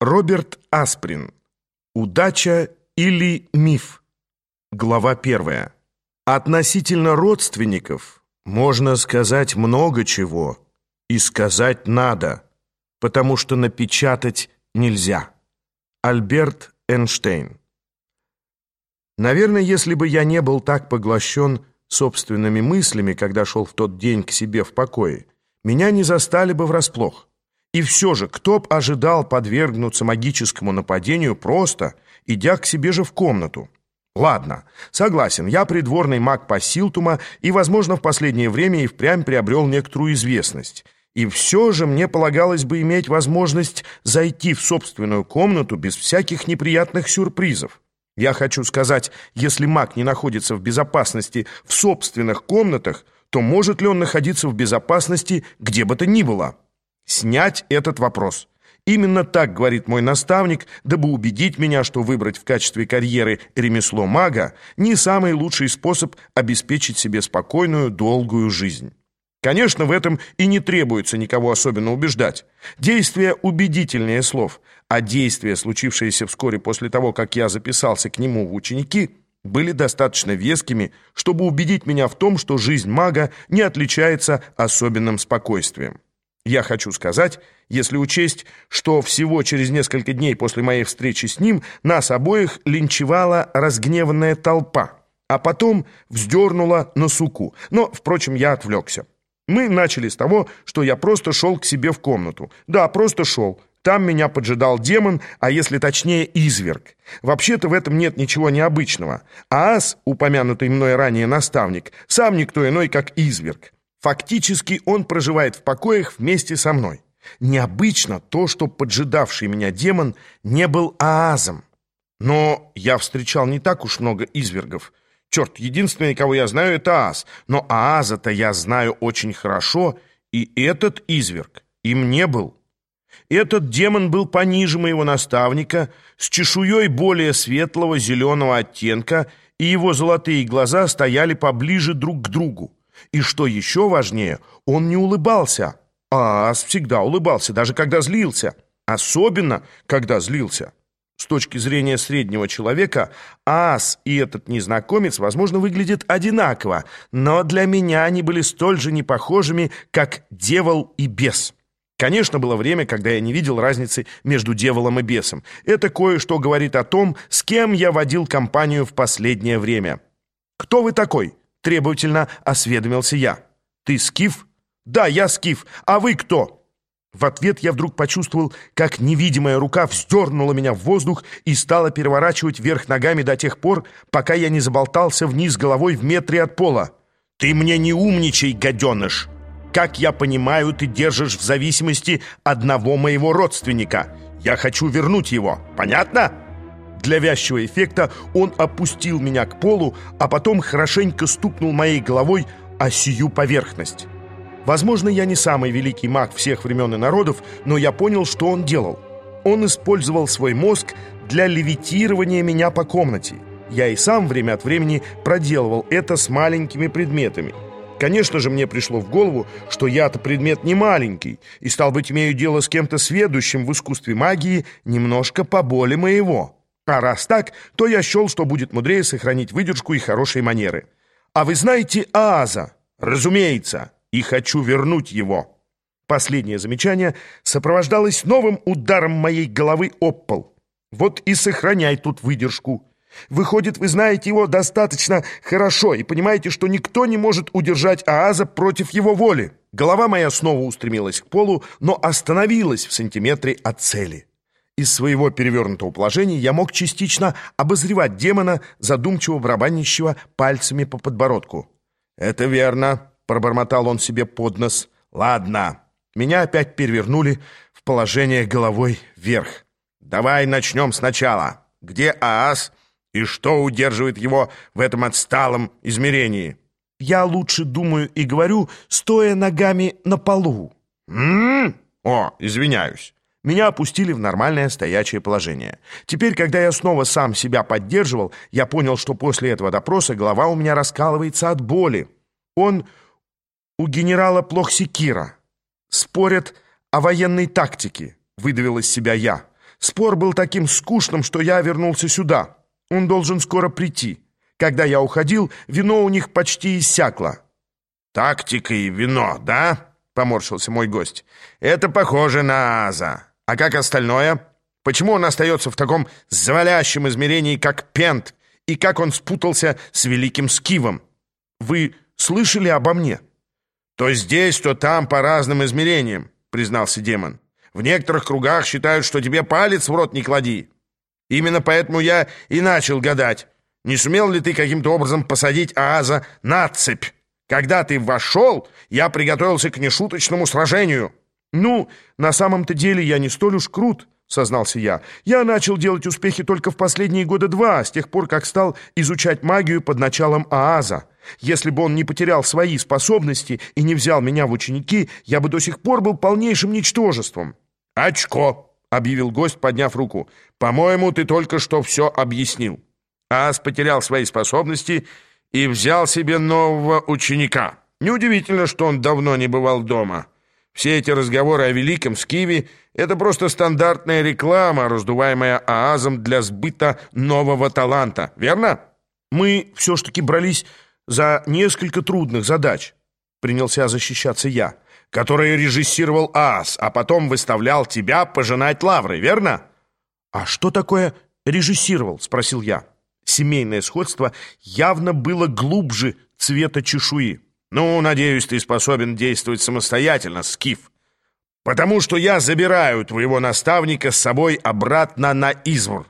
Роберт Асприн. Удача или миф. Глава первая. Относительно родственников можно сказать много чего, и сказать надо, потому что напечатать нельзя. Альберт Эйнштейн. Наверное, если бы я не был так поглощен собственными мыслями, когда шел в тот день к себе в покое, меня не застали бы врасплох. И все же, кто б ожидал подвергнуться магическому нападению просто, идя к себе же в комнату? Ладно, согласен, я придворный маг Пассилтума и, возможно, в последнее время и впрямь приобрел некоторую известность. И все же мне полагалось бы иметь возможность зайти в собственную комнату без всяких неприятных сюрпризов. Я хочу сказать, если маг не находится в безопасности в собственных комнатах, то может ли он находиться в безопасности где бы то ни было? Снять этот вопрос. Именно так говорит мой наставник, дабы убедить меня, что выбрать в качестве карьеры ремесло мага не самый лучший способ обеспечить себе спокойную, долгую жизнь. Конечно, в этом и не требуется никого особенно убеждать. Действие убедительнее слов, а действия, случившиеся вскоре после того, как я записался к нему в ученики, были достаточно вескими, чтобы убедить меня в том, что жизнь мага не отличается особенным спокойствием. Я хочу сказать, если учесть, что всего через несколько дней после моей встречи с ним нас обоих линчевала разгневанная толпа, а потом вздернула на суку. Но, впрочем, я отвлекся. Мы начали с того, что я просто шел к себе в комнату. Да, просто шел. Там меня поджидал демон, а если точнее, изверг. Вообще-то в этом нет ничего необычного. А ас, упомянутый мной ранее наставник, сам никто иной, как изверг. Фактически он проживает в покоях вместе со мной. Необычно то, что поджидавший меня демон не был аазом. Но я встречал не так уж много извергов. Черт, единственный, кого я знаю, это Аас. Но Ааза-то я знаю очень хорошо, и этот изверг им не был. Этот демон был пониже моего наставника, с чешуей более светлого зеленого оттенка, и его золотые глаза стояли поближе друг к другу. И что еще важнее, он не улыбался. А Ас всегда улыбался, даже когда злился. Особенно, когда злился. С точки зрения среднего человека, Ас и этот незнакомец, возможно, выглядят одинаково, но для меня они были столь же непохожими, как дьявол и бес. Конечно, было время, когда я не видел разницы между дьяволом и бесом. Это кое-что говорит о том, с кем я водил компанию в последнее время. «Кто вы такой?» Требовательно осведомился я. «Ты Скиф?» «Да, я Скиф. А вы кто?» В ответ я вдруг почувствовал, как невидимая рука вздернула меня в воздух и стала переворачивать вверх ногами до тех пор, пока я не заболтался вниз головой в метре от пола. «Ты мне не умничай, гаденыш! Как я понимаю, ты держишь в зависимости одного моего родственника. Я хочу вернуть его. Понятно?» Для вязчего эффекта он опустил меня к полу, а потом хорошенько стукнул моей головой о сию поверхность. Возможно, я не самый великий маг всех времен и народов, но я понял, что он делал. Он использовал свой мозг для левитирования меня по комнате. Я и сам время от времени проделывал это с маленькими предметами. Конечно же, мне пришло в голову, что я-то предмет не маленький, и, стал быть, имею дело с кем-то сведущим в искусстве магии немножко поболе моего. А раз так, то я счел, что будет мудрее сохранить выдержку и хорошие манеры. А вы знаете Ааза? Разумеется. И хочу вернуть его. Последнее замечание сопровождалось новым ударом моей головы об пол. Вот и сохраняй тут выдержку. Выходит, вы знаете его достаточно хорошо и понимаете, что никто не может удержать Ааза против его воли. Голова моя снова устремилась к полу, но остановилась в сантиметре от цели. Из своего перевернутого положения я мог частично обозревать демона, задумчиво барабанящего пальцами по подбородку. «Это верно», — пробормотал он себе под нос. «Ладно». Меня опять перевернули в положение головой вверх. «Давай начнем сначала. Где ААС и что удерживает его в этом отсталом измерении?» «Я лучше думаю и говорю, стоя ногами на полу». «М-м-м? О, извиняюсь». Меня опустили в нормальное стоячее положение. Теперь, когда я снова сам себя поддерживал, я понял, что после этого допроса голова у меня раскалывается от боли. Он у генерала Плохсикира. Спорят о военной тактике, выдавил из себя я. Спор был таким скучным, что я вернулся сюда. Он должен скоро прийти. Когда я уходил, вино у них почти иссякло». «Тактика и вино, да?» — поморщился мой гость. «Это похоже на Аза. А как остальное? Почему он остается в таком завалящем измерении, как Пент, и как он спутался с великим Скивом? Вы слышали обо мне?» «То здесь, то там по разным измерениям», — признался демон. «В некоторых кругах считают, что тебе палец в рот не клади. Именно поэтому я и начал гадать, не сумел ли ты каким-то образом посадить Ааза на цепь. Когда ты вошел, я приготовился к нешуточному сражению». «Ну, на самом-то деле я не столь уж крут», — сознался я. «Я начал делать успехи только в последние года два, с тех пор, как стал изучать магию под началом Ааза. Если бы он не потерял свои способности и не взял меня в ученики, я бы до сих пор был полнейшим ничтожеством». «Очко!» — объявил гость, подняв руку. «По-моему, ты только что все объяснил. Ааз потерял свои способности и взял себе нового ученика. Неудивительно, что он давно не бывал дома». Все эти разговоры о великом Скиве — это просто стандартная реклама, раздуваемая ААЗом для сбыта нового таланта, верно? Мы все ж таки брались за несколько трудных задач, принялся защищаться я, которые режиссировал ААЗ, а потом выставлял тебя пожинать лавры, верно? А что такое режиссировал, спросил я. Семейное сходство явно было глубже цвета чешуи. «Ну, надеюсь, ты способен действовать самостоятельно, Скиф. Потому что я забираю твоего наставника с собой обратно на Извр».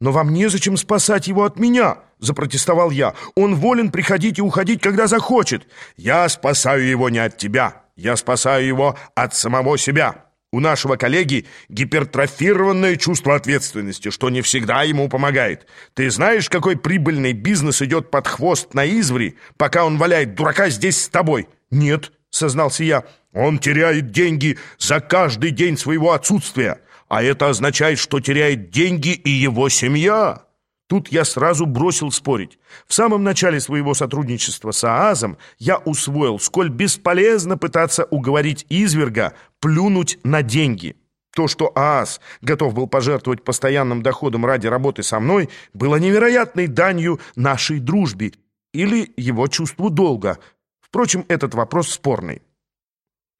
«Но вам незачем спасать его от меня», — запротестовал я. «Он волен приходить и уходить, когда захочет». «Я спасаю его не от тебя. Я спасаю его от самого себя». У нашего коллеги гипертрофированное чувство ответственности, что не всегда ему помогает. Ты знаешь, какой прибыльный бизнес идет под хвост на изври, пока он валяет дурака здесь с тобой? Нет, сознался я. Он теряет деньги за каждый день своего отсутствия, а это означает, что теряет деньги и его семья. Тут я сразу бросил спорить. В самом начале своего сотрудничества с ААЗом я усвоил, сколь бесполезно пытаться уговорить изверга плюнуть на деньги. То, что ААЗ готов был пожертвовать постоянным доходом ради работы со мной, было невероятной данью нашей дружбе или его чувству долга. Впрочем, этот вопрос спорный.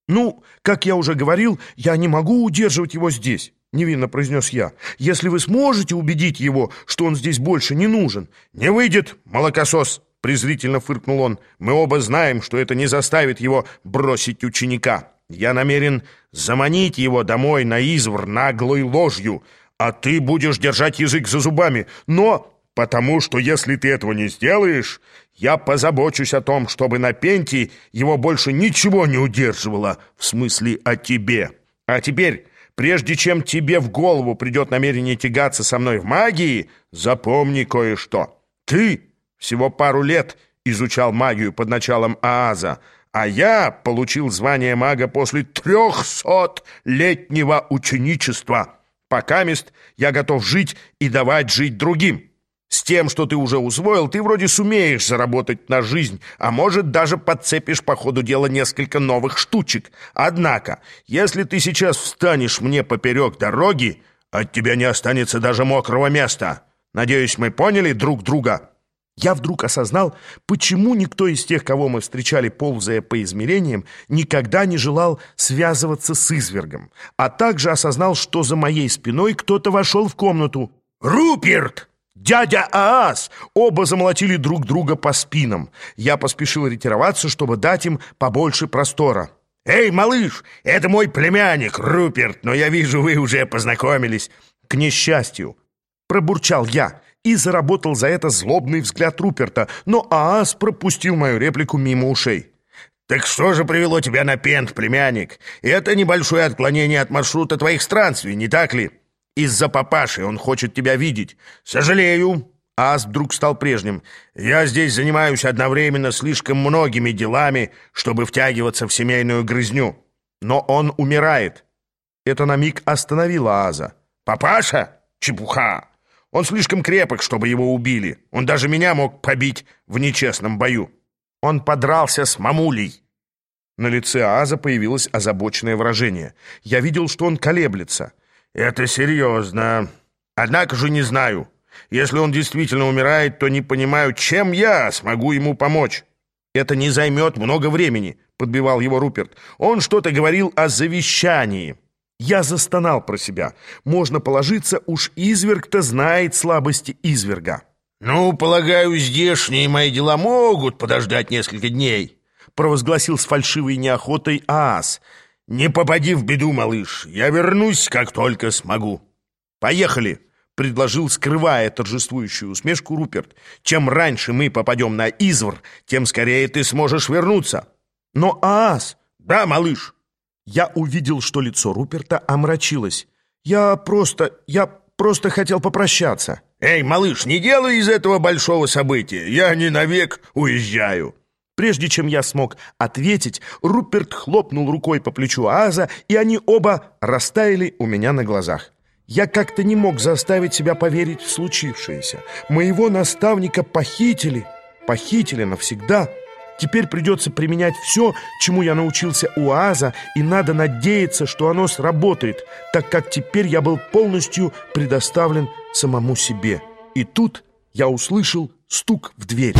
«Ну, как я уже говорил, я не могу удерживать его здесь невинно произнес я. «Если вы сможете убедить его, что он здесь больше не нужен...» «Не выйдет, молокосос!» — презрительно фыркнул он. «Мы оба знаем, что это не заставит его бросить ученика. Я намерен заманить его домой на извр наглой ложью, а ты будешь держать язык за зубами. Но потому что если ты этого не сделаешь, я позабочусь о том, чтобы на пенте его больше ничего не удерживало, в смысле о тебе. А теперь...» Прежде чем тебе в голову придет намерение тягаться со мной в магии, запомни кое-что. Ты всего пару лет изучал магию под началом Ааза, а я получил звание мага после трехсотлетнего ученичества. Пока мест я готов жить и давать жить другим. С тем, что ты уже усвоил, ты вроде сумеешь заработать на жизнь, а может, даже подцепишь по ходу дела несколько новых штучек. Однако, если ты сейчас встанешь мне поперек дороги, от тебя не останется даже мокрого места. Надеюсь, мы поняли друг друга?» Я вдруг осознал, почему никто из тех, кого мы встречали, ползая по измерениям, никогда не желал связываться с извергом, а также осознал, что за моей спиной кто-то вошел в комнату. «Руперт!» «Дядя Аас!» Оба замолотили друг друга по спинам. Я поспешил ретироваться, чтобы дать им побольше простора. «Эй, малыш, это мой племянник, Руперт, но я вижу, вы уже познакомились». «К несчастью!» Пробурчал я и заработал за это злобный взгляд Руперта, но Аас пропустил мою реплику мимо ушей. «Так что же привело тебя на Пент, племянник? Это небольшое отклонение от маршрута твоих странствий, не так ли?» Из-за папаши он хочет тебя видеть. Сожалею. Ас вдруг стал прежним. Я здесь занимаюсь одновременно слишком многими делами, чтобы втягиваться в семейную грызню. Но он умирает. Это на миг остановило Аза. Папаша? Чепуха. Он слишком крепок, чтобы его убили. Он даже меня мог побить в нечестном бою. Он подрался с мамулей. На лице Аза появилось озабоченное выражение. Я видел, что он колеблется. Это серьезно. Однако же не знаю. Если он действительно умирает, то не понимаю, чем я смогу ему помочь. Это не займет много времени, подбивал его Руперт. Он что-то говорил о завещании. Я застонал про себя. Можно положиться, уж изверг-то знает слабости изверга. «Ну, полагаю, здешние мои дела могут подождать несколько дней», провозгласил с фальшивой неохотой Аас. «Не попади в беду, малыш. Я вернусь, как только смогу». «Поехали!» — предложил, скрывая торжествующую усмешку Руперт. «Чем раньше мы попадем на Извр, тем скорее ты сможешь вернуться». «Но Аас...» «Да, малыш!» Я увидел, что лицо Руперта омрачилось. «Я просто... я просто хотел попрощаться». «Эй, малыш, не делай из этого большого события. Я не навек уезжаю». Прежде чем я смог ответить, Руперт хлопнул рукой по плечу Аза, и они оба растаяли у меня на глазах. Я как-то не мог заставить себя поверить в случившееся. Моего наставника похитили. Похитили навсегда. Теперь придется применять все, чему я научился у Аза, и надо надеяться, что оно сработает, так как теперь я был полностью предоставлен самому себе. И тут я услышал стук в дверь.